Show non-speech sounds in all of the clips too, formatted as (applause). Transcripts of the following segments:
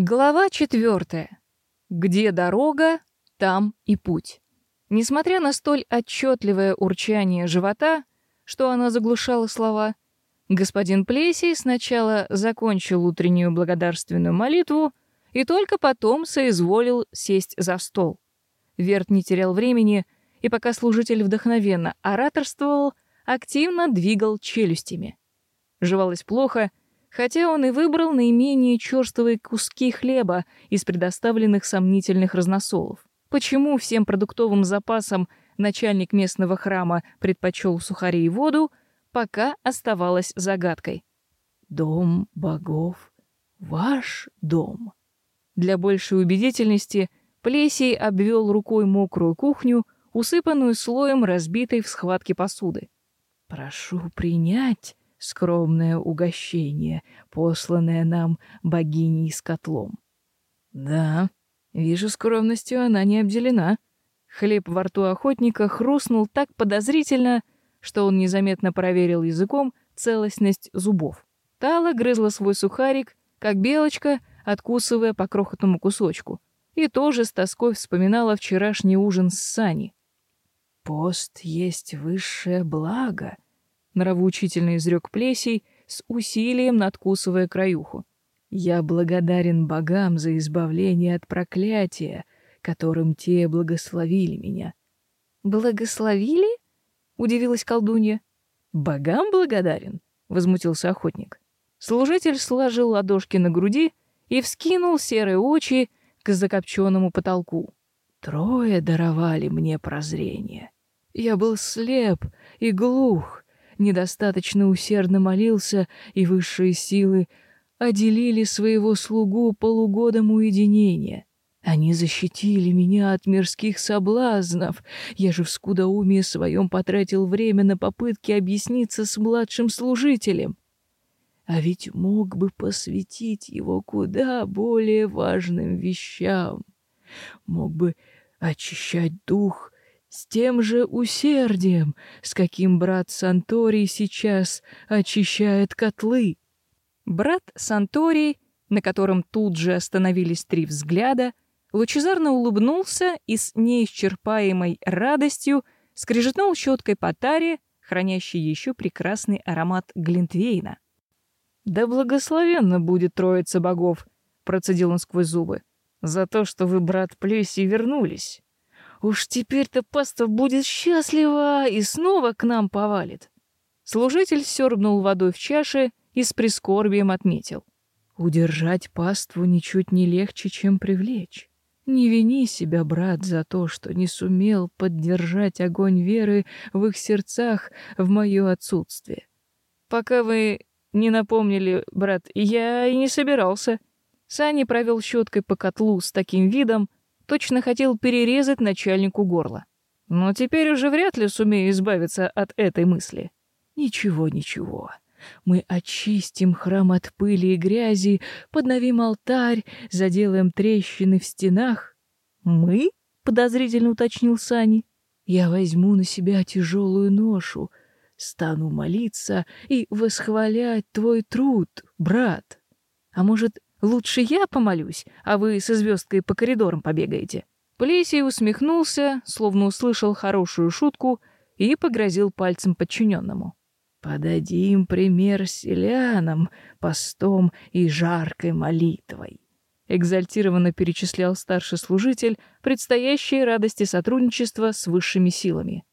Глава четвертая. Где дорога, там и путь. Несмотря на столь отчетливое урчание живота, что она заглушала слова, господин Плесий сначала закончил утреннюю благодарственную молитву и только потом соизволил сесть за стол. Верт не терял времени, и пока служитель вдохновенно ораторствовал, активно двигал челюстями. Жевалось плохо — хотя он и выбрал наименее черствые куски хлеба из предоставленных сомнительных разносолов. Почему всем продуктовым запасам начальник местного храма предпочел сухари и воду, пока оставалось загадкой. «Дом богов — ваш дом». Для большей убедительности Плесей обвел рукой мокрую кухню, усыпанную слоем разбитой в схватке посуды. «Прошу принять скромное угощение, посланное нам богиней с котлом. Да, вижу, скромностью она не обделена. Хлеб во рту охотника хрустнул так подозрительно, что он незаметно проверил языком целостность зубов. Тала грызла свой сухарик, как белочка, откусывая по крохотному кусочку, и тоже с тоской вспоминала вчерашний ужин с Сани. «Пост есть высшее благо», нравоучительно изрек Плесей, с усилием надкусывая краюху. «Я благодарен богам за избавление от проклятия, которым те благословили меня». «Благословили?» — удивилась колдунья. «Богам благодарен?» — возмутился охотник. Служитель сложил ладошки на груди и вскинул серые очи к закопченному потолку. «Трое даровали мне прозрение. Я был слеп и глух, недостаточно усердно молился, и высшие силы отделили своего слугу полугодом уединения. Они защитили меня от мирских соблазнов. Я же в скудоумии своем потратил время на попытки объясниться с младшим служителем. А ведь мог бы посвятить его куда более важным вещам. Мог бы очищать дух с тем же усердием, с каким брат Санторий сейчас очищает котлы. Брат Санторий, на котором тут же остановились три взгляда, лучезарно улыбнулся и с неисчерпаемой радостью скрежетнул щеткой по таре, хранящей еще прекрасный аромат глинтвейна. «Да благословенно будет троица богов», — процедил он сквозь зубы, — «за то, что вы, брат Плеси, вернулись». Уж теперь-то паства будет счастлива и снова к нам повалит. Служитель сёрбнул водой в чаше и с прискорбием отметил. Удержать паству ничуть не легче, чем привлечь. Не вини себя, брат, за то, что не сумел поддержать огонь веры в их сердцах в мое отсутствие. Пока вы не напомнили, брат, я и не собирался. Сани провел щеткой по котлу с таким видом, точно хотел перерезать начальнику горло. Но теперь уже вряд ли сумею избавиться от этой мысли. Ничего, ничего. Мы очистим храм от пыли и грязи, подновим алтарь, заделаем трещины в стенах. Мы? подозрительно уточнил Сани. Я возьму на себя тяжелую ношу, стану молиться и восхвалять твой труд, брат. А может, Лучше я помолюсь, а вы со звездкой по коридорам побегаете. Плесий усмехнулся, словно услышал хорошую шутку, и погрозил пальцем подчиненному. «Подадим пример селянам постом и жаркой молитвой», — экзальтированно перечислял старший служитель предстоящие радости сотрудничества с высшими силами.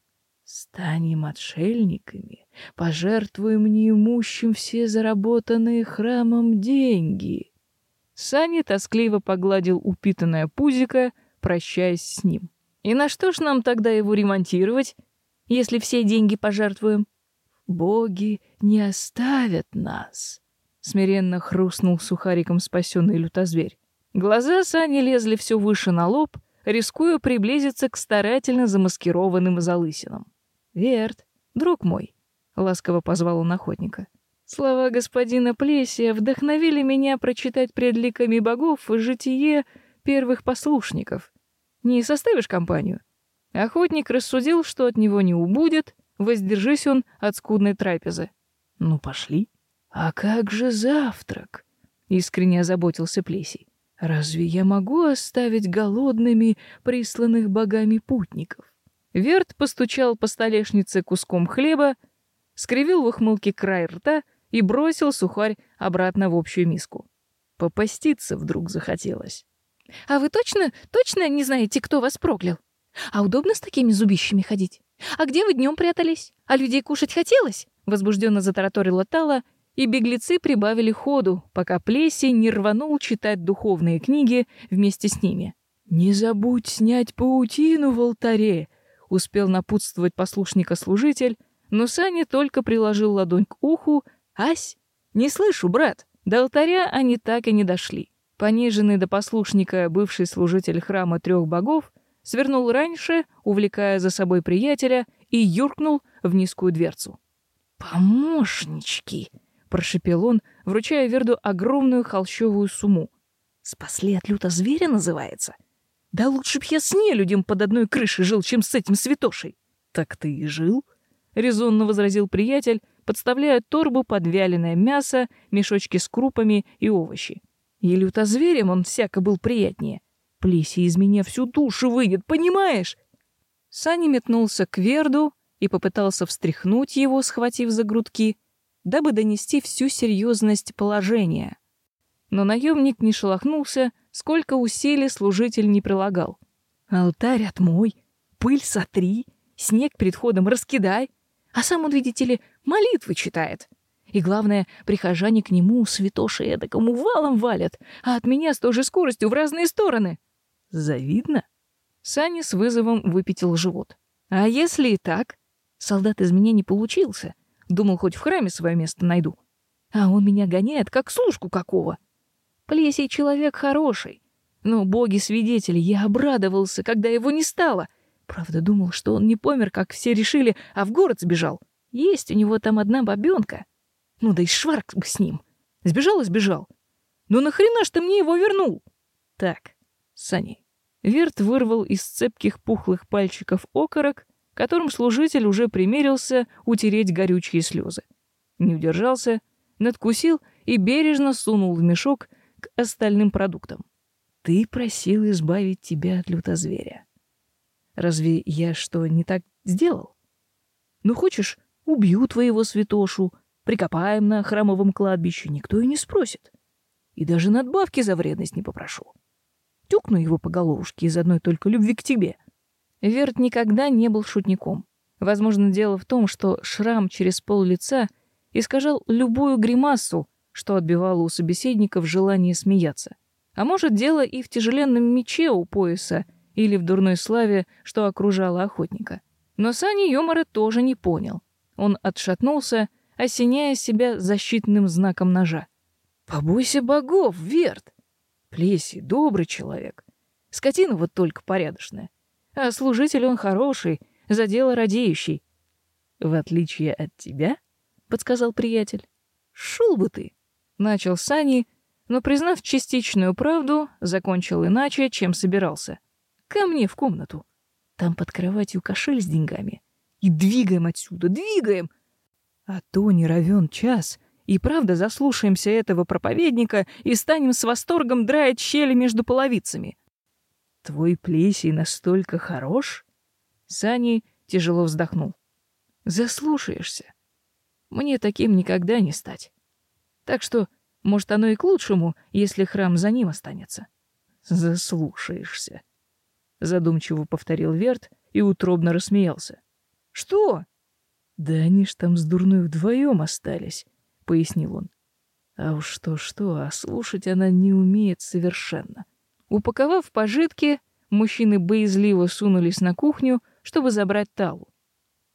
«Станем отшельниками, пожертвуем неимущим все заработанные храмом деньги». Саня тоскливо погладил упитанное пузико, прощаясь с ним. «И на что ж нам тогда его ремонтировать, если все деньги пожертвуем?» «Боги не оставят нас», — смиренно хрустнул сухариком спасенный лютозверь. Глаза Сани лезли все выше на лоб, рискуя приблизиться к старательно замаскированным залысинам. «Верт, друг мой», — ласково позвал он охотника, Слова господина Плесия вдохновили меня прочитать пред ликами богов житие первых послушников. Не составишь компанию? Охотник рассудил, что от него не убудет, воздержись он от скудной трапезы. Ну, пошли. А как же завтрак? Искренне озаботился Плесий. Разве я могу оставить голодными присланных богами путников? Верт постучал по столешнице куском хлеба, скривил в ухмылке край рта и бросил сухарь обратно в общую миску. Попаститься вдруг захотелось. «А вы точно, точно не знаете, кто вас проклял? А удобно с такими зубищами ходить? А где вы днем прятались? А людей кушать хотелось?» Возбужденно затараторила Тала, и беглецы прибавили ходу, пока Плеси не рванул читать духовные книги вместе с ними. «Не забудь снять паутину в алтаре!» — успел напутствовать послушника служитель, но Саня только приложил ладонь к уху. «Ась, не слышу, брат!» До алтаря они так и не дошли. Пониженный до послушника бывший служитель храма трех богов свернул раньше, увлекая за собой приятеля, и юркнул в низкую дверцу. «Помощнички!» — прошепел он, вручая Верду огромную холщовую сумму. «Спасли от люта зверя называется? Да лучше б я с нелюдем под одной крышей жил, чем с этим святошей!» «Так ты и жил?» — резонно возразил приятель, подставляя торбу под вяленое мясо, мешочки с крупами и овощи. И лютозверем он всяко был приятнее. Плеси из меня всю душу выйдет, понимаешь? Сани метнулся к Верду и попытался встряхнуть его, схватив за грудки, дабы донести всю серьезность положения. Но наемник не шелохнулся, сколько усилий служитель не прилагал. «Алтарь отмой, пыль сотри, снег перед ходом раскидай, а сам он, видите ли, молитвы читает. И главное, прихожане к нему святоши эдакому валом валят, а от меня с той же скоростью в разные стороны. Завидно? Сани с вызовом выпятил живот. А если и так? Солдат из меня не получился. Думал, хоть в храме свое место найду. А он меня гоняет, как служку какого. Плесей человек хороший. Но боги-свидетели, я обрадовался, когда его не стало. Правда, думал, что он не помер, как все решили, а в город сбежал. Есть у него там одна бабёнка. Ну да и шварк с ним. Сбежал и сбежал. Ну нахрена ж ты мне его вернул? Так, Сани. Верт вырвал из цепких пухлых пальчиков окорок, которым служитель уже примерился утереть горючие слезы. Не удержался, надкусил и бережно сунул в мешок к остальным продуктам. Ты просил избавить тебя от лютозверя. Разве я что, не так сделал? Ну, хочешь, убью твоего святошу, прикопаем на храмовом кладбище, никто и не спросит. И даже надбавки за вредность не попрошу. Тюкну его по головушке из одной только любви к тебе. Верт никогда не был шутником. Возможно, дело в том, что шрам через пол лица искажал любую гримасу, что отбивало у собеседников желание смеяться. А может, дело и в тяжеленном мече у пояса, или в дурной славе, что окружало охотника. Но Сани юмора тоже не понял. Он отшатнулся, осеняя себя защитным знаком ножа. «Побойся богов, Верт! Плеси, добрый человек. Скотина вот только порядочная. А служитель он хороший, за дело радеющий. В отличие от тебя, — подсказал приятель. Шел бы ты, — начал Сани, но, признав частичную правду, закончил иначе, чем собирался. Ко мне в комнату. Там под кроватью кошель с деньгами. И двигаем отсюда, двигаем. А то не равен час, и правда заслушаемся этого проповедника и станем с восторгом драить щели между половицами. Твой плесей настолько хорош? Сани тяжело вздохнул. Заслушаешься. Мне таким никогда не стать. Так что, может, оно и к лучшему, если храм за ним останется. Заслушаешься задумчиво повторил Верт и утробно рассмеялся. Что? Да они ж там с дурной вдвоем остались, пояснил он. А уж что-что, а слушать она не умеет совершенно. Упаковав пожитки, мужчины боязливо сунулись на кухню, чтобы забрать Талу.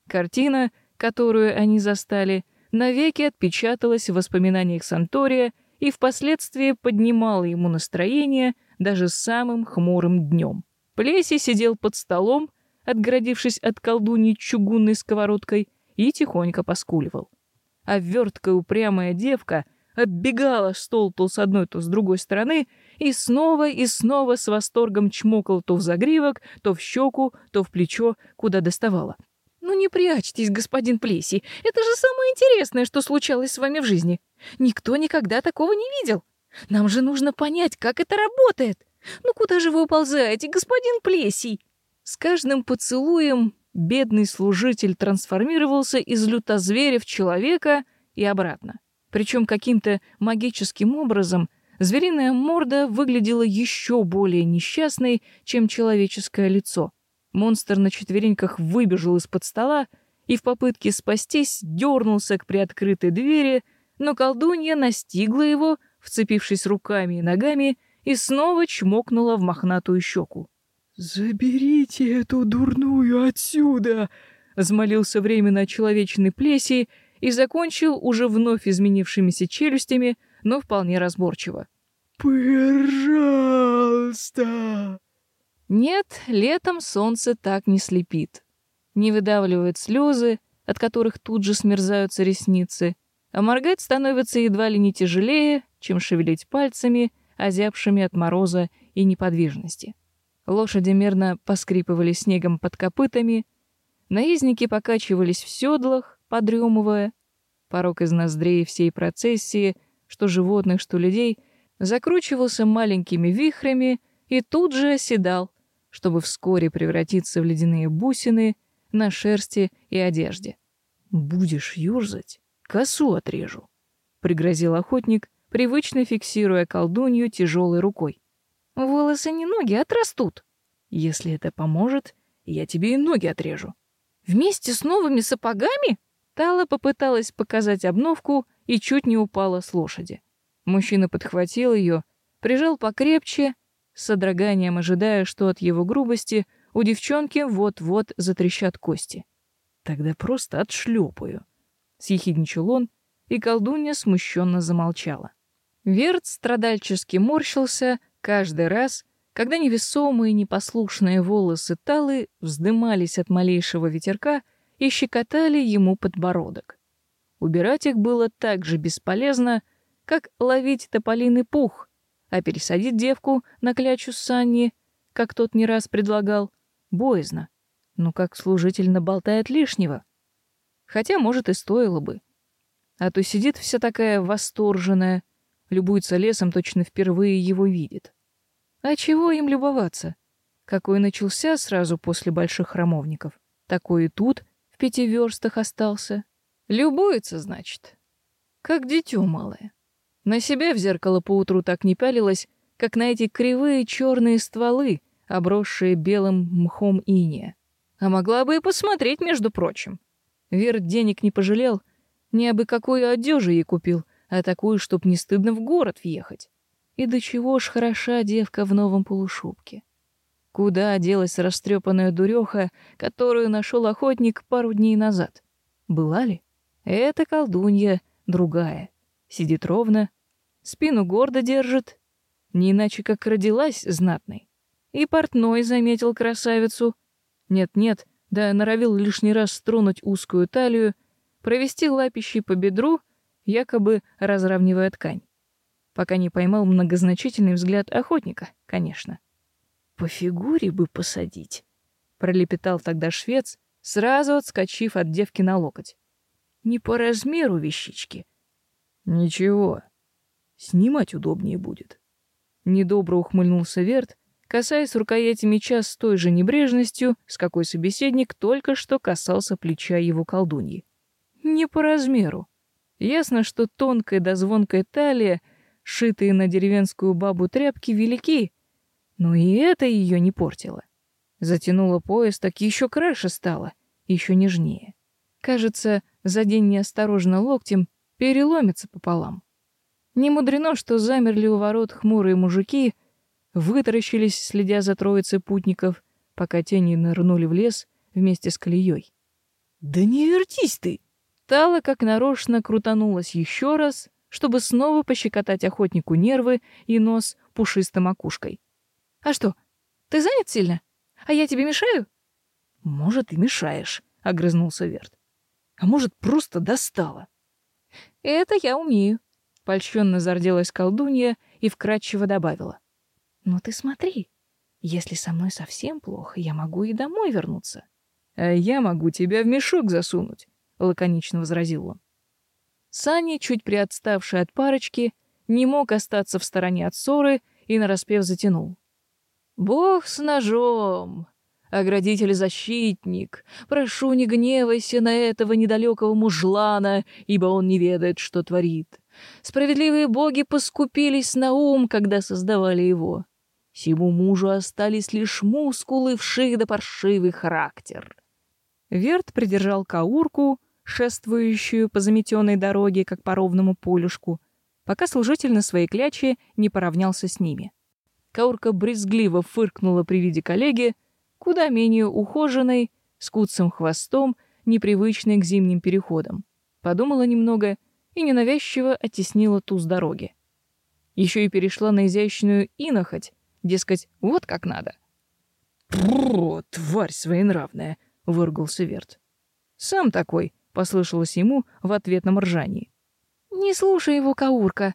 Картина, которую они застали, навеки отпечаталась в воспоминаниях Сантория и впоследствии поднимала ему настроение даже самым хмурым днем. Плеси сидел под столом, отгородившись от колдуньи чугунной сковородкой, и тихонько поскуливал. А верткая упрямая девка оббегала стол то с одной, то с другой стороны и снова и снова с восторгом чмокал то в загривок, то в щеку, то в плечо, куда доставала. «Ну не прячьтесь, господин Плеси, это же самое интересное, что случалось с вами в жизни. Никто никогда такого не видел. Нам же нужно понять, как это работает. Ну куда же вы уползаете, господин Плесий? С каждым поцелуем бедный служитель трансформировался из лютозверя в человека и обратно. Причем каким-то магическим образом звериная морда выглядела еще более несчастной, чем человеческое лицо. Монстр на четвереньках выбежал из-под стола и в попытке спастись дернулся к приоткрытой двери, но колдунья настигла его, вцепившись руками и ногами, и снова чмокнула в мохнатую щеку. «Заберите эту дурную отсюда!» — взмолился временно человечный плеси и закончил уже вновь изменившимися челюстями, но вполне разборчиво. «Пожалуйста!» Нет, летом солнце так не слепит. Не выдавливает слезы, от которых тут же смерзаются ресницы, а моргать становится едва ли не тяжелее, чем шевелить пальцами, озябшими от мороза и неподвижности. Лошади мерно поскрипывали снегом под копытами, наездники покачивались в седлах, подремывая. Порог из ноздрей всей процессии, что животных, что людей, закручивался маленькими вихрями и тут же оседал, чтобы вскоре превратиться в ледяные бусины на шерсти и одежде. «Будешь юрзать, косу отрежу», — пригрозил охотник, привычно фиксируя колдунью тяжелой рукой. «Волосы не ноги отрастут». «Если это поможет, я тебе и ноги отрежу». «Вместе с новыми сапогами?» Тала попыталась показать обновку и чуть не упала с лошади. Мужчина подхватил ее, прижал покрепче, с содроганием ожидая, что от его грубости у девчонки вот-вот затрещат кости. Тогда просто отшлепаю. Съехидничал он, и колдунья смущенно замолчала. Верт страдальчески морщился каждый раз, когда невесомые непослушные волосы Талы вздымались от малейшего ветерка и щекотали ему подбородок. Убирать их было так же бесполезно, как ловить тополиный пух, а пересадить девку на клячу Санни, как тот не раз предлагал, боязно. Ну как служитель наболтает лишнего. Хотя, может, и стоило бы. А то сидит вся такая восторженная, любуется лесом, точно впервые его видит. А чего им любоваться? Какой начался сразу после больших храмовников, такой и тут в пяти верстах остался. Любуется, значит. Как дитё малое. На себя в зеркало поутру так не пялилась, как на эти кривые черные стволы, обросшие белым мхом иния. А могла бы и посмотреть, между прочим. Верт денег не пожалел, не абы какую одежду ей купил, а такую, чтоб не стыдно в город въехать. И до чего ж хороша девка в новом полушубке. Куда делась растрепанная дуреха, которую нашел охотник пару дней назад? Была ли? Эта колдунья другая сидит ровно, спину гордо держит, не иначе как родилась знатной. И портной заметил красавицу. Нет-нет, да норовил лишний раз стронуть узкую талию, провести лапищей по бедру, якобы разравнивая ткань. Пока не поймал многозначительный взгляд охотника, конечно. «По фигуре бы посадить», — пролепетал тогда швец, сразу отскочив от девки на локоть. «Не по размеру вещички, Ничего. Снимать удобнее будет. Недобро ухмыльнулся Верт, касаясь рукояти меча с той же небрежностью, с какой собеседник только что касался плеча его колдуньи. Не по размеру. Ясно, что тонкая да звонкая талия, шитые на деревенскую бабу тряпки, велики, но и это ее не портило. Затянула пояс, так еще краше стало, еще нежнее. Кажется, за день неосторожно локтем переломится пополам. Не мудрено, что замерли у ворот хмурые мужики, вытаращились, следя за троицей путников, пока тени нырнули в лес вместе с колеей. «Да не вертись ты!» Тала как нарочно крутанулась еще раз, чтобы снова пощекотать охотнику нервы и нос пушистой макушкой. «А что, ты занят сильно? А я тебе мешаю?» «Может, и мешаешь», — огрызнулся Верт. «А может, просто достала». Это я умею. Польщенно зарделась колдунья и вкратчиво добавила. Но ты смотри, если со мной совсем плохо, я могу и домой вернуться. А я могу тебя в мешок засунуть, лаконично возразил он. Сани, чуть приотставший от парочки, не мог остаться в стороне от ссоры и нараспев затянул. «Бог с ножом! Оградитель-защитник, прошу, не гневайся на этого недалекого мужлана, ибо он не ведает, что творит. Справедливые боги поскупились на ум, когда создавали его. Сему мужу остались лишь мускулы, вших да паршивый характер». Верт придержал каурку, шествующую по заметенной дороге, как по ровному полюшку, пока служитель на своей кляче не поравнялся с ними. Каурка брезгливо фыркнула при виде коллеги, куда менее ухоженной, с куцым хвостом, непривычной к зимним переходам. Подумала немного и ненавязчиво оттеснила ту с дороги. Еще и перешла на изящную инохоть, дескать, вот как надо. «О, тварь своенравная!» — выругался Верт. «Сам такой», — послышалось ему в ответном ржании. «Не слушай его, Каурка!»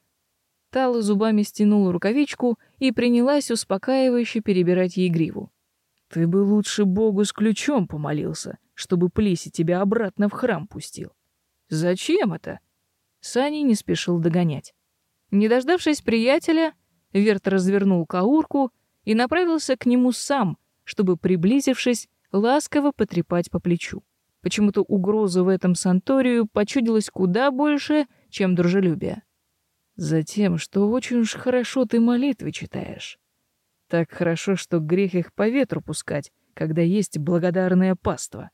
Тала зубами стянула рукавичку и принялась успокаивающе перебирать ей гриву. Ты бы лучше Богу с ключом помолился, чтобы Плеси тебя обратно в храм пустил. Зачем это? Сани не спешил догонять. Не дождавшись приятеля, Верт развернул каурку и направился к нему сам, чтобы, приблизившись, ласково потрепать по плечу. Почему-то угроза в этом санторию почудилась куда больше, чем дружелюбие. Затем, что очень уж хорошо ты молитвы читаешь. Так хорошо, что грех их по ветру пускать, когда есть благодарное паство.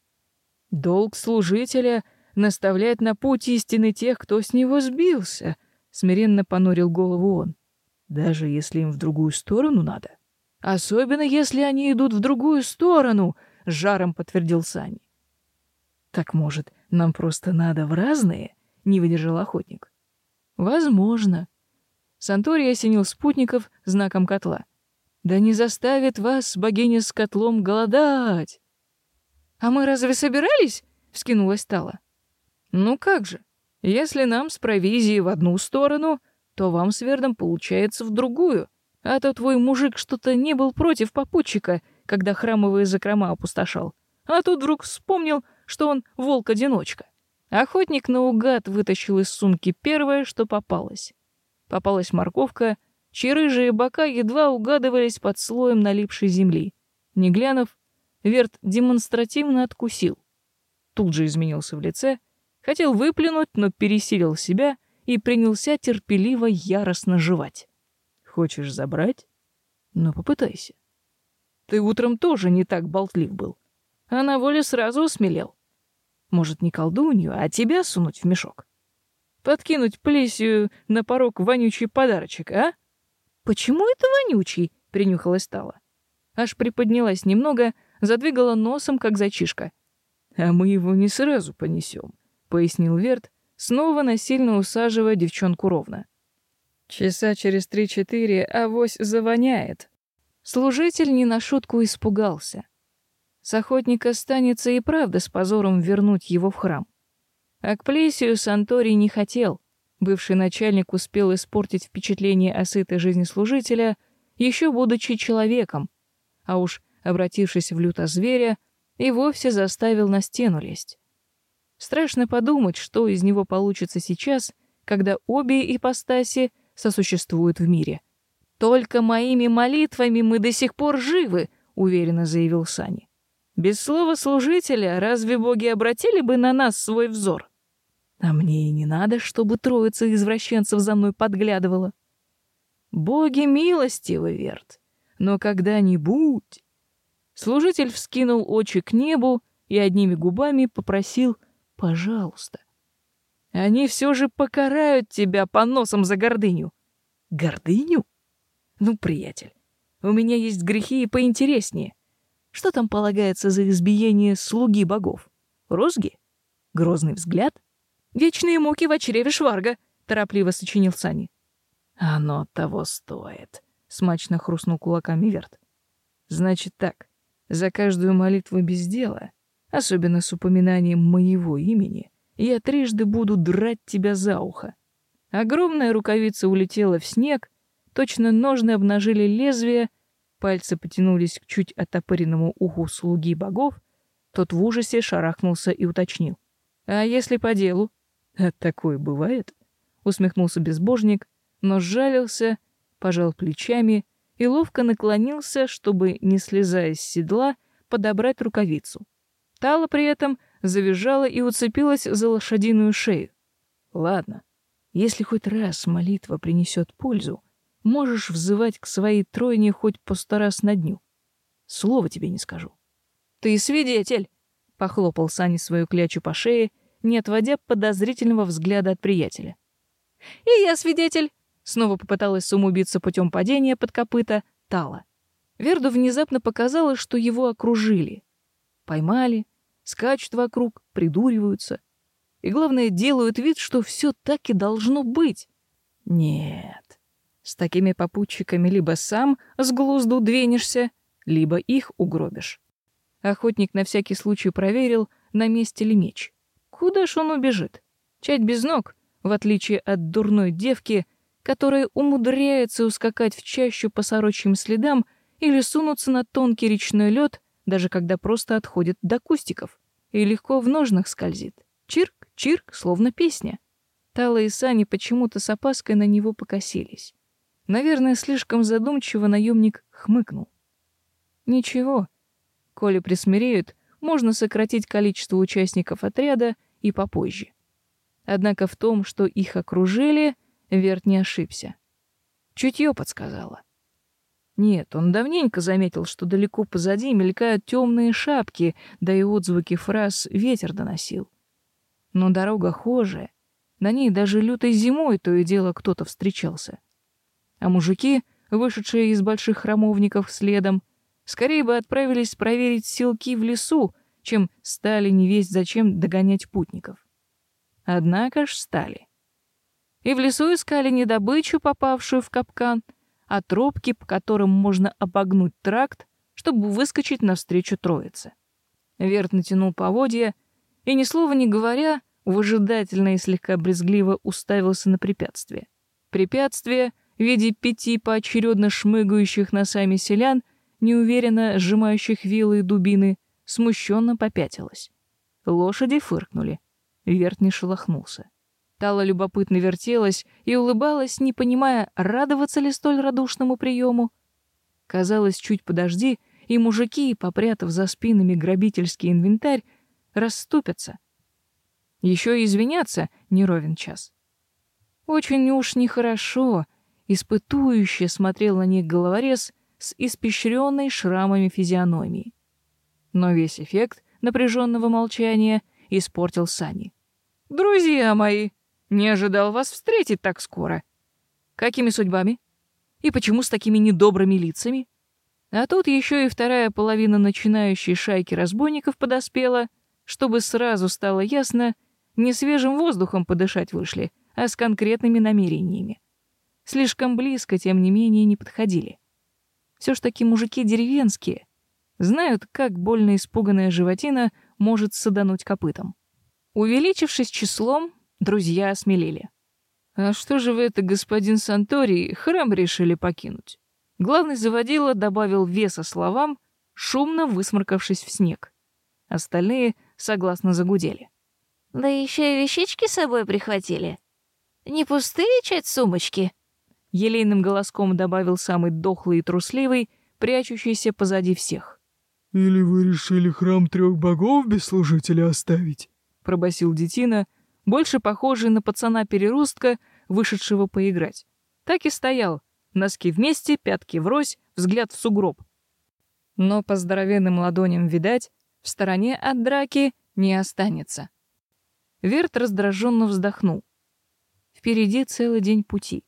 Долг служителя — наставлять на путь истины тех, кто с него сбился, — смиренно понурил голову он. Даже если им в другую сторону надо. Особенно, если они идут в другую сторону, — жаром подтвердил Сани. Так, может, нам просто надо в разные? — не выдержал охотник. Возможно. Санторий осенил спутников знаком котла. Да не заставит вас богиня с котлом голодать. А мы разве собирались? вскинулась Тала. Ну как же? Если нам с провизией в одну сторону, то вам с Вердом получается в другую. А то твой мужик что-то не был против попутчика, когда храмовые закрома опустошал. А тут вдруг вспомнил, что он волк-одиночка. Охотник наугад вытащил из сумки первое, что попалось. Попалась морковка — чьи рыжие бока едва угадывались под слоем налипшей земли. Не глянув, Верт демонстративно откусил. Тут же изменился в лице, хотел выплюнуть, но пересилил себя и принялся терпеливо яростно жевать. «Хочешь забрать? Ну, попытайся. Ты утром тоже не так болтлив был, а на воле сразу осмелел. Может, не колдунью, а тебя сунуть в мешок? Подкинуть плесью на порог вонючий подарочек, а?» «Почему это вонючий?» — принюхалась стала. Аж приподнялась немного, задвигала носом, как зайчишка. «А мы его не сразу понесем», — пояснил Верт, снова насильно усаживая девчонку ровно. «Часа через три-четыре авось завоняет». Служитель не на шутку испугался. С охотника останется и правда с позором вернуть его в храм. А к Плесию Санторий не хотел — Бывший начальник успел испортить впечатление о сытой жизни служителя, еще будучи человеком, а уж обратившись в люто зверя, и вовсе заставил на стену лезть. Страшно подумать, что из него получится сейчас, когда обе ипостаси сосуществуют в мире. «Только моими молитвами мы до сих пор живы», — уверенно заявил Сани. «Без слова служителя разве боги обратили бы на нас свой взор?» А мне и не надо, чтобы троица извращенцев за мной подглядывала. Боги милостивы, Верт, но когда-нибудь... Служитель вскинул очи к небу и одними губами попросил «пожалуйста». Они все же покарают тебя по носам за гордыню. Гордыню? Ну, приятель, у меня есть грехи и поинтереснее. Что там полагается за избиение слуги богов? Розги? Грозный взгляд? Вечные муки в чреве Шварга, торопливо сочинил Сани. Оно того стоит, смачно хрустнул кулаками Верт. Значит так, за каждую молитву без дела, особенно с упоминанием моего имени, я трижды буду драть тебя за ухо. Огромная рукавица улетела в снег, точно ножны обнажили лезвие, пальцы потянулись к чуть оттопыренному уху слуги богов, тот в ужасе шарахнулся и уточнил. «А если по делу?» А такое бывает? Усмехнулся безбожник, но сжалился, пожал плечами и ловко наклонился, чтобы, не слезая с седла, подобрать рукавицу. Тала при этом завизжала и уцепилась за лошадиную шею. Ладно, если хоть раз молитва принесет пользу, можешь взывать к своей тройне хоть по сто раз на дню. Слова тебе не скажу. Ты свидетель, похлопал Сани свою клячу по шее, не отводя подозрительного взгляда от приятеля. И я свидетель, снова попыталась самоубиться путем падения под копыта Тала. Верду внезапно показалось, что его окружили. Поймали, скачут вокруг, придуриваются. И главное, делают вид, что все так и должно быть. Нет. С такими попутчиками либо сам с глузду двинешься, либо их угробишь. Охотник на всякий случай проверил, на месте ли меч. Куда ж он убежит? Чать без ног, в отличие от дурной девки, которая умудряется ускакать в чащу по сорочьим следам или сунуться на тонкий речной лед, даже когда просто отходит до кустиков, и легко в ножнах скользит. Чирк, чирк, словно песня. Тала и Сани почему-то с опаской на него покосились. Наверное, слишком задумчиво наемник хмыкнул. Ничего, коли присмиреют, можно сократить количество участников отряда и попозже. Однако в том, что их окружили, Верт не ошибся. Чутье подсказало. Нет, он давненько заметил, что далеко позади мелькают темные шапки, да и отзвуки фраз ветер доносил. Но дорога хожая, на ней даже лютой зимой то и дело кто-то встречался. А мужики, вышедшие из больших храмовников следом, скорее бы отправились проверить силки в лесу, чем стали невесть зачем догонять путников. Однако ж стали. И в лесу искали не добычу, попавшую в капкан, а тропки, по которым можно обогнуть тракт, чтобы выскочить навстречу троице. Верт натянул поводья и, ни слова не говоря, выжидательно и слегка брезгливо уставился на препятствие. Препятствие в виде пяти поочередно шмыгающих носами селян, неуверенно сжимающих вилы и дубины, смущенно попятилось. Лошади фыркнули. Верт не шелохнулся. Тала любопытно вертелась и улыбалась, не понимая, радоваться ли столь радушному приему. Казалось, чуть подожди, и мужики, попрятав за спинами грабительский инвентарь, расступятся. Еще и извиняться не ровен час. Очень уж нехорошо, испытующе смотрел на них головорез с испещренной шрамами физиономией. Но весь эффект напряженного молчания испортил Сани. «Друзья мои, не ожидал вас встретить так скоро. Какими судьбами? И почему с такими недобрыми лицами?» А тут еще и вторая половина начинающей шайки разбойников подоспела, чтобы сразу стало ясно, не свежим воздухом подышать вышли, а с конкретными намерениями. Слишком близко, тем не менее, не подходили. Все ж таки мужики деревенские, знают, как больно испуганная животина может садануть копытом. Увеличившись числом, друзья осмелели. «А что же вы это, господин Санторий, храм решили покинуть?» Главный заводила добавил веса словам, шумно высморкавшись в снег. Остальные согласно загудели. «Да еще и вещички с собой прихватили. Не пустые чать сумочки?» Елейным голоском добавил самый дохлый и трусливый, прячущийся позади всех. «Или вы решили храм трех богов без служителя оставить?» — пробасил детина, больше похожий на пацана-переростка, вышедшего поиграть. Так и стоял, носки вместе, пятки врозь, взгляд в сугроб. Но по здоровенным ладоням видать, в стороне от драки не останется. Верт раздраженно вздохнул. Впереди целый день пути.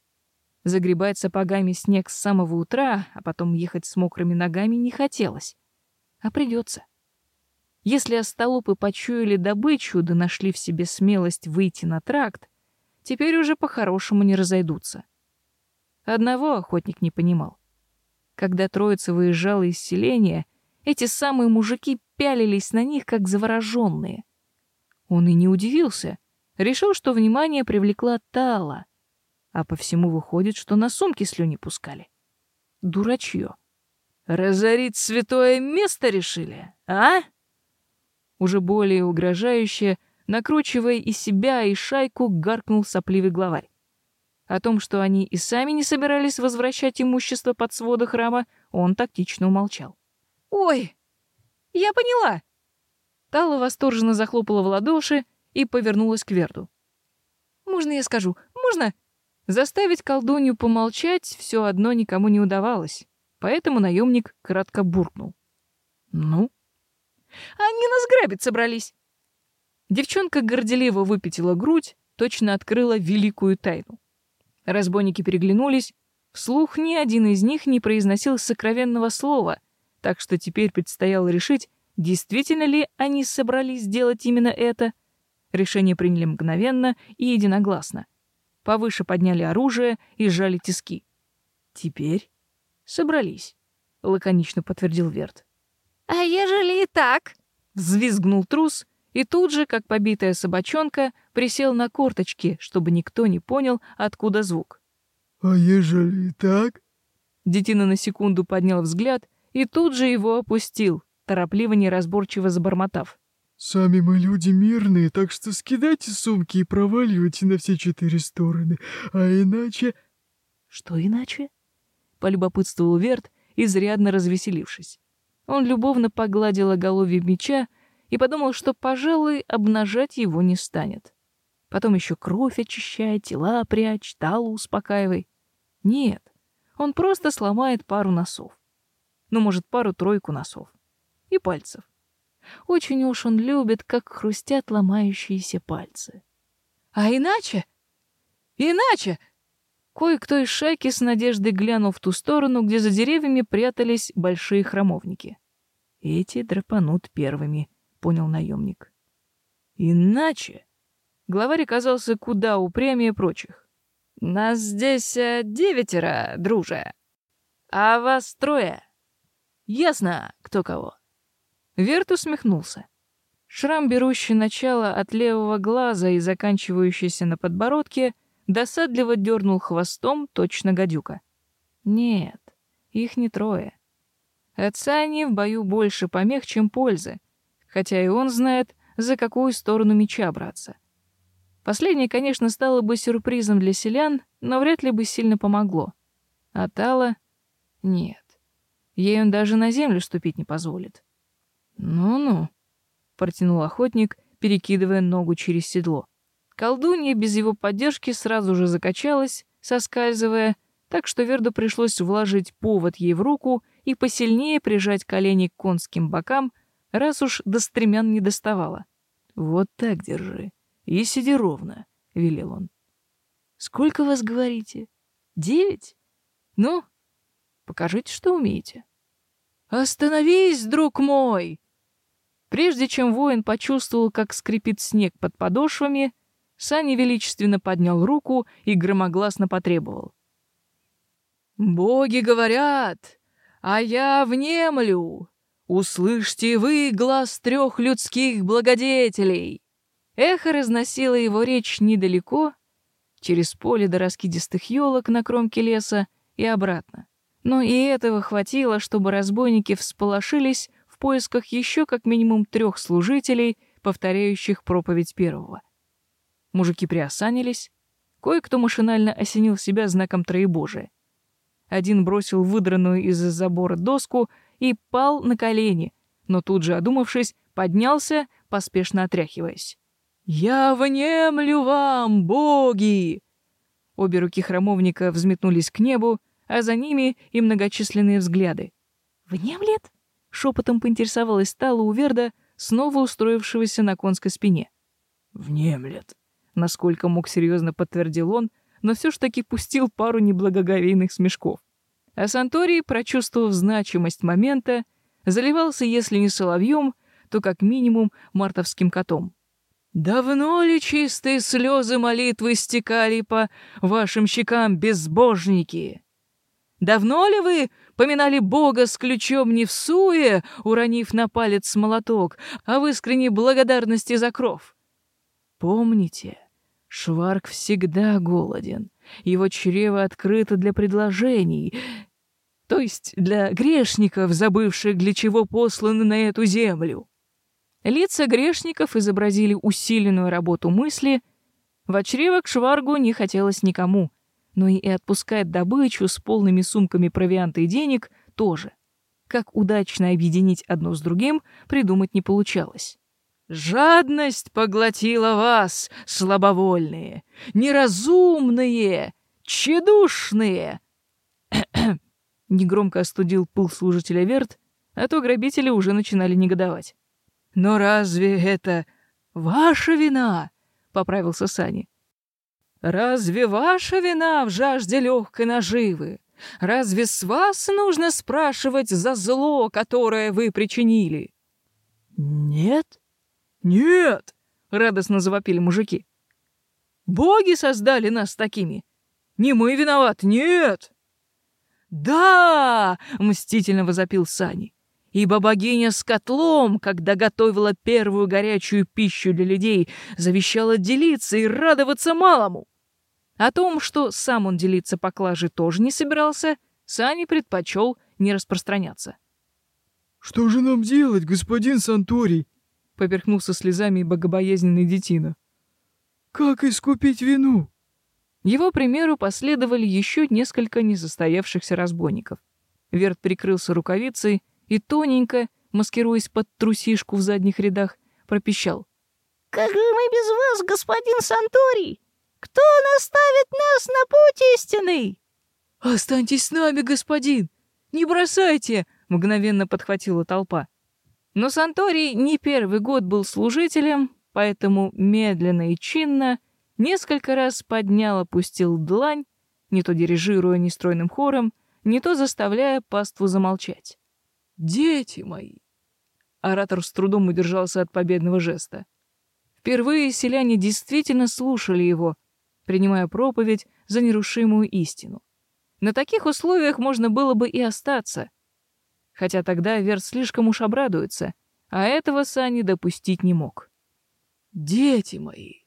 Загребать сапогами снег с самого утра, а потом ехать с мокрыми ногами не хотелось а придется. Если остолопы почуяли добычу да нашли в себе смелость выйти на тракт, теперь уже по-хорошему не разойдутся. Одного охотник не понимал. Когда троица выезжала из селения, эти самые мужики пялились на них, как завороженные. Он и не удивился. Решил, что внимание привлекла Тала. А по всему выходит, что на сумки слюни пускали. Дурачье. Разорить святое место решили, а? Уже более угрожающе, накручивая и себя, и шайку, гаркнул сопливый главарь. О том, что они и сами не собирались возвращать имущество под своды храма, он тактично умолчал. «Ой, я поняла!» Тала восторженно захлопала в ладоши и повернулась к Верду. «Можно я скажу? Можно?» Заставить колдунью помолчать все одно никому не удавалось, поэтому наемник кратко буркнул. «Ну?» «Они нас грабить собрались!» Девчонка горделиво выпятила грудь, точно открыла великую тайну. Разбойники переглянулись, вслух ни один из них не произносил сокровенного слова, так что теперь предстояло решить, действительно ли они собрались сделать именно это. Решение приняли мгновенно и единогласно. Повыше подняли оружие и сжали тиски. Теперь собрались, лаконично подтвердил Верт. А ежели и так? Взвизгнул трус и тут же, как побитая собачонка, присел на корточки, чтобы никто не понял, откуда звук. «А ежели и так?» Детина на секунду поднял взгляд и тут же его опустил, торопливо неразборчиво забормотав. «Сами мы люди мирные, так что скидайте сумки и проваливайте на все четыре стороны, а иначе...» «Что иначе?» — полюбопытствовал Верт, изрядно развеселившись. Он любовно погладил оголовье меча и подумал, что, пожалуй, обнажать его не станет. Потом еще кровь очищай, тела прячь, талу успокаивай. Нет, он просто сломает пару носов. Ну, может, пару-тройку носов. И пальцев. Очень уж он любит, как хрустят ломающиеся пальцы. А иначе? Иначе? Кое-кто из шайки с надеждой глянул в ту сторону, где за деревьями прятались большие храмовники. Эти драпанут первыми, понял наемник. Иначе главарь оказался куда упрямее прочих. Нас здесь э, девятеро, друже, а вас трое. Ясно, кто кого. Верт усмехнулся. Шрам, берущий начало от левого глаза и заканчивающийся на подбородке, досадливо дернул хвостом точно гадюка. Нет, их не трое. Отца они в бою больше помех, чем пользы, хотя и он знает, за какую сторону меча браться. Последнее, конечно, стало бы сюрпризом для селян, но вряд ли бы сильно помогло. А Тала — нет. Ей он даже на землю ступить не позволит. «Ну-ну», — протянул охотник, перекидывая ногу через седло. Колдунья без его поддержки сразу же закачалась, соскальзывая, так что Верду пришлось вложить повод ей в руку и посильнее прижать колени к конским бокам, раз уж до стремян не доставало. «Вот так держи. И сиди ровно», — велел он. «Сколько вас говорите? Девять? Ну, покажите, что умеете». «Остановись, друг мой!» Прежде чем воин почувствовал, как скрипит снег под подошвами, Саня величественно поднял руку и громогласно потребовал. «Боги говорят, а я внемлю. Услышьте вы глаз трех людских благодетелей!» Эхо разносило его речь недалеко, через поле до раскидистых елок на кромке леса и обратно. Но и этого хватило, чтобы разбойники всполошились поисках еще как минимум трех служителей, повторяющих проповедь первого. Мужики приосанились, кое-кто машинально осенил себя знаком Троебожия. Один бросил выдранную из-за забора доску и пал на колени, но тут же, одумавшись, поднялся, поспешно отряхиваясь. «Я внемлю вам, боги!» Обе руки храмовника взметнулись к небу, а за ними и многочисленные взгляды. «Внемлет?» — шепотом поинтересовалась стала у Верда, снова устроившегося на конской спине. «Внемлет», — насколько мог серьезно подтвердил он, но все ж таки пустил пару неблагоговейных смешков. А Санторий, прочувствовав значимость момента, заливался, если не соловьем, то как минимум мартовским котом. «Давно ли чистые слезы молитвы стекали по вашим щекам, безбожники? Давно ли вы поминали Бога с ключом не в суе, уронив на палец молоток, а в искренней благодарности за кров? Помните, Шварк всегда голоден. Его чрево открыто для предложений, то есть для грешников, забывших, для чего посланы на эту землю. Лица грешников изобразили усиленную работу мысли. В чрево к Шваргу не хотелось никому. Но и отпускать добычу с полными сумками провианта и денег тоже. Как удачно объединить одно с другим, придумать не получалось. «Жадность поглотила вас, слабовольные, неразумные, тщедушные!» (clears throat) Негромко остудил пыл служителя Верт, а то грабители уже начинали негодовать. «Но разве это ваша вина?» — поправился Сани. «Разве ваша вина в жажде легкой наживы? Разве с вас нужно спрашивать за зло, которое вы причинили?» «Нет, нет!» — радостно завопили мужики. «Боги создали нас такими. Не мы виноваты, нет!» «Да!» — мстительно возопил Сани. Ибо богиня с котлом, когда готовила первую горячую пищу для людей, завещала делиться и радоваться малому. О том, что сам он делиться поклажей тоже не собирался, Сани предпочел не распространяться. «Что же нам делать, господин Санторий?» — поперхнулся слезами богобоязненный детина. «Как искупить вину?» Его примеру последовали еще несколько несостоявшихся разбойников. Верт прикрылся рукавицей и тоненько, маскируясь под трусишку в задних рядах, пропищал. «Как же мы без вас, господин Санторий? Кто наставит нас на путь истинный?» «Останьтесь с нами, господин! Не бросайте!» — мгновенно подхватила толпа. Но Санторий не первый год был служителем, поэтому медленно и чинно несколько раз поднял, опустил длань, не то дирижируя нестройным хором, не то заставляя паству замолчать. «Дети мои!» Оратор с трудом удержался от победного жеста. Впервые селяне действительно слушали его, принимая проповедь за нерушимую истину. На таких условиях можно было бы и остаться. Хотя тогда Верт слишком уж обрадуется, а этого Сани допустить не мог. «Дети мои!»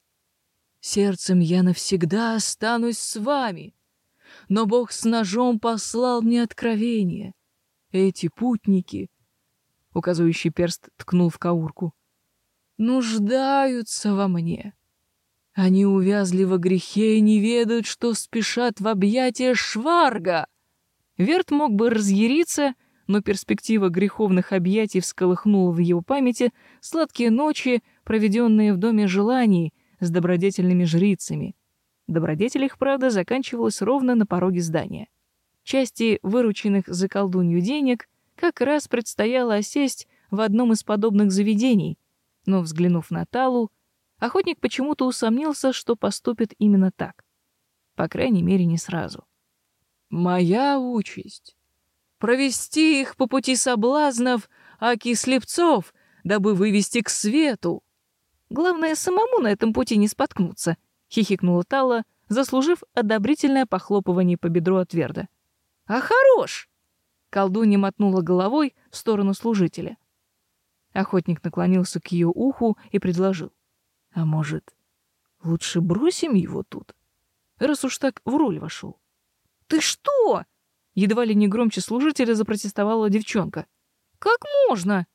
Сердцем я навсегда останусь с вами. Но Бог с ножом послал мне откровение. Эти путники, указывающий перст ткнул в каурку, нуждаются во мне. Они увязли во грехе и не ведают, что спешат в объятия Шварга. Верт мог бы разъяриться, но перспектива греховных объятий всколыхнула в его памяти сладкие ночи, проведенные в доме желаний, с добродетельными жрицами. Добродетель их, правда, заканчивалась ровно на пороге здания. Части вырученных за колдунью денег как раз предстояло осесть в одном из подобных заведений, но, взглянув на Талу, охотник почему-то усомнился, что поступит именно так. По крайней мере, не сразу. «Моя участь — провести их по пути соблазнов, аки слепцов, дабы вывести к свету», Главное, самому на этом пути не споткнуться, хихикнула Тала, заслужив одобрительное похлопывание по бедру от Верда. А хорош! Колдунья мотнула головой в сторону служителя. Охотник наклонился к ее уху и предложил: "А может, лучше бросим его тут, раз уж так в роль вошел?" "Ты что?" едва ли не громче служителя запротестовала девчонка. "Как можно?"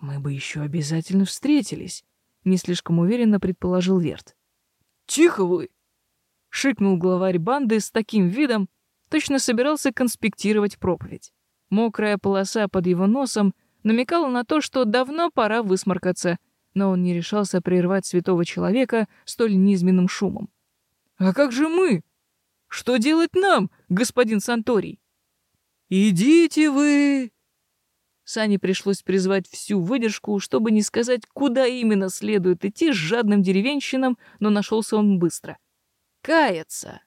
"Мы бы еще обязательно встретились", не слишком уверенно предположил Верт. «Тихо вы!» — шикнул главарь банды с таким видом, точно собирался конспектировать проповедь. Мокрая полоса под его носом намекала на то, что давно пора высморкаться, но он не решался прервать святого человека столь низменным шумом. «А как же мы? Что делать нам, господин Санторий?» «Идите вы!» Сане пришлось призвать всю выдержку, чтобы не сказать, куда именно следует идти с жадным деревенщином, но нашелся он быстро. «Каяться!»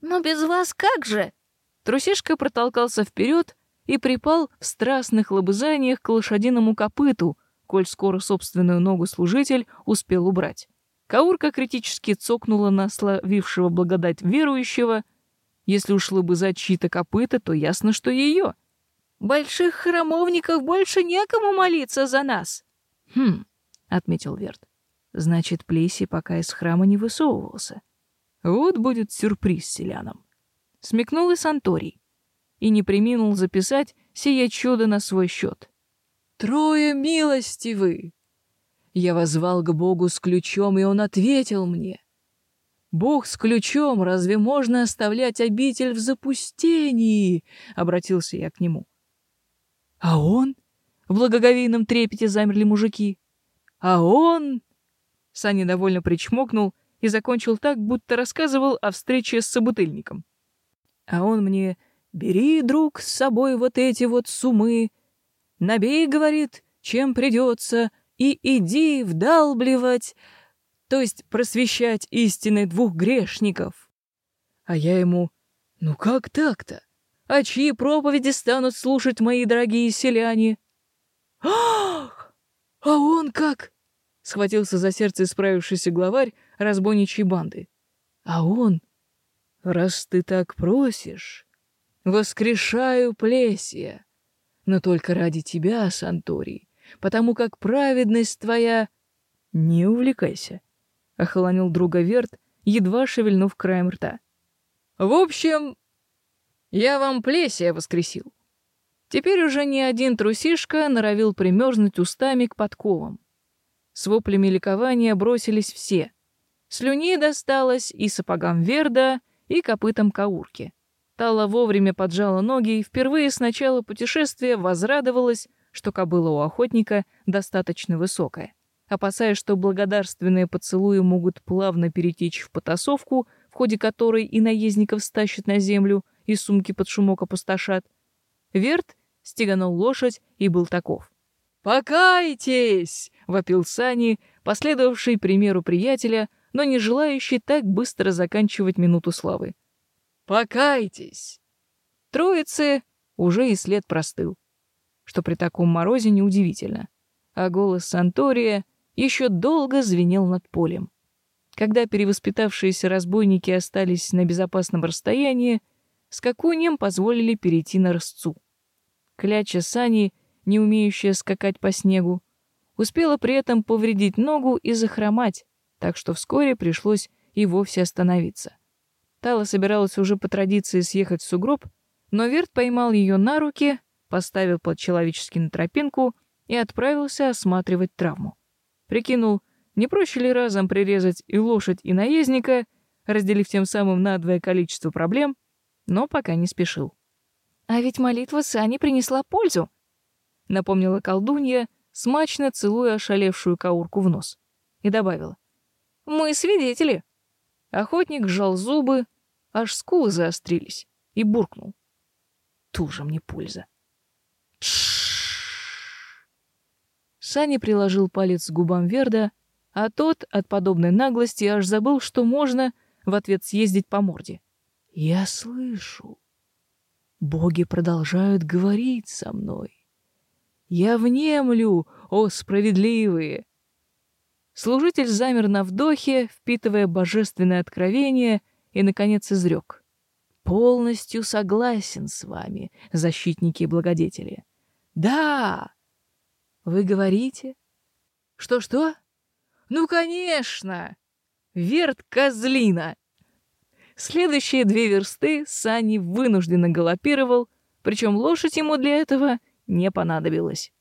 «Но без вас как же?» Трусишка протолкался вперед и припал в страстных лобызаниях к лошадиному копыту, коль скоро собственную ногу служитель успел убрать. Каурка критически цокнула на славившего благодать верующего. Если уж лобызать чьи-то копыта, то ясно, что ее — Больших храмовников больше некому молиться за нас. Хм, отметил Верт. Значит, Плеси пока из храма не высовывался. Вот будет сюрприз селянам. Смекнул и Санторий. И не приминул записать сие чудо на свой счет. Трое милостивы! Я возвал к Богу с ключом, и он ответил мне. Бог с ключом, разве можно оставлять обитель в запустении? Обратился я к нему. А он? В благоговейном трепете замерли мужики. А он... Саня довольно причмокнул и закончил так, будто рассказывал о встрече с собутыльником. А он мне «Бери, друг, с собой вот эти вот сумы. Набей, — говорит, — чем придется, и иди вдалбливать, то есть просвещать истины двух грешников». А я ему «Ну как так-то? А чьи проповеди станут слушать мои дорогие селяне?» «Ах! А он как?» — схватился за сердце исправившийся главарь разбойничьей банды. «А он, раз ты так просишь, воскрешаю Плесия, но только ради тебя, Санторий, потому как праведность твоя... Не увлекайся, — охолонил друга Верт, едва шевельнув краем рта. В общем, я вам Плесия воскресил. Теперь уже ни один трусишка норовил примерзнуть устами к подковам. С воплями ликования бросились все. Слюни досталось и сапогам Верда, и копытам Каурки. Тала вовремя поджала ноги и впервые с начала путешествия возрадовалась, что кобыла у охотника достаточно высокая. Опасаясь, что благодарственные поцелуи могут плавно перетечь в потасовку, в ходе которой и наездников стащат на землю, и сумки под шумок опустошат, Верт стеганул лошадь и был таков. «Покайтесь!» — вопил Сани, последовавший примеру приятеля, но не желающий так быстро заканчивать минуту славы. Покайтесь!» Троице уже и след простыл, что при таком морозе неудивительно, а голос Сантория еще долго звенел над полем. Когда перевоспитавшиеся разбойники остались на безопасном расстоянии, скакуньям позволили перейти на рысцу. Кляча Сани, не умеющая скакать по снегу, успела при этом повредить ногу и захромать, так что вскоре пришлось и вовсе остановиться. Тала собиралась уже по традиции съехать в сугроб, но Верт поймал ее на руки, поставил под человечески на тропинку и отправился осматривать травму. Прикинул, не проще ли разом прирезать и лошадь, и наездника, разделив тем самым надвое количество проблем, но пока не спешил. «А ведь молитва Сани принесла пользу», — напомнила колдунья, смачно целуя ошалевшую каурку в нос, и добавила. «Мы свидетели». Охотник сжал зубы, аж скулы заострились, и буркнул. Тоже мне польза. Сани приложил палец к губам Верда, а тот от подобной наглости аж забыл, что можно в ответ съездить по морде. «Я слышу. Боги продолжают говорить со мной. Я внемлю, о справедливые. Служитель замер на вдохе, впитывая божественное откровение, и, наконец, изрек. «Полностью согласен с вами, защитники и благодетели. Да! Вы говорите? Что-что? Ну, конечно! Верт козлина!» Следующие две версты Сани вынужденно галопировал, причем лошадь ему для этого не понадобилась.